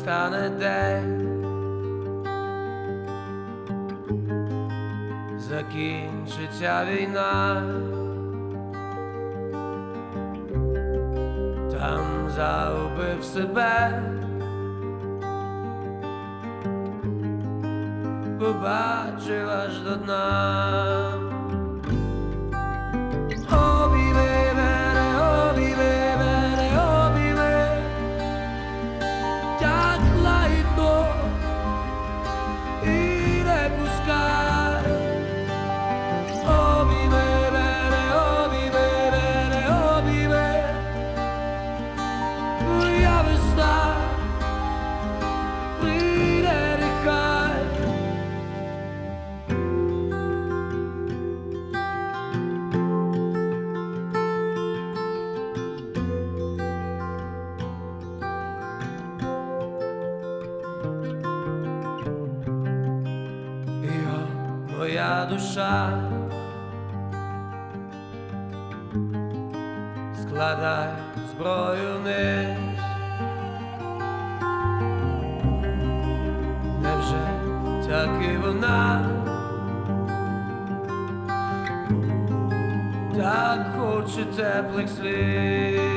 настане день, закінчиться війна, там загубив себе, побачив аж до дна. Моя душа, складай зброю вниз. Невже так і вона так хоче теплих слів?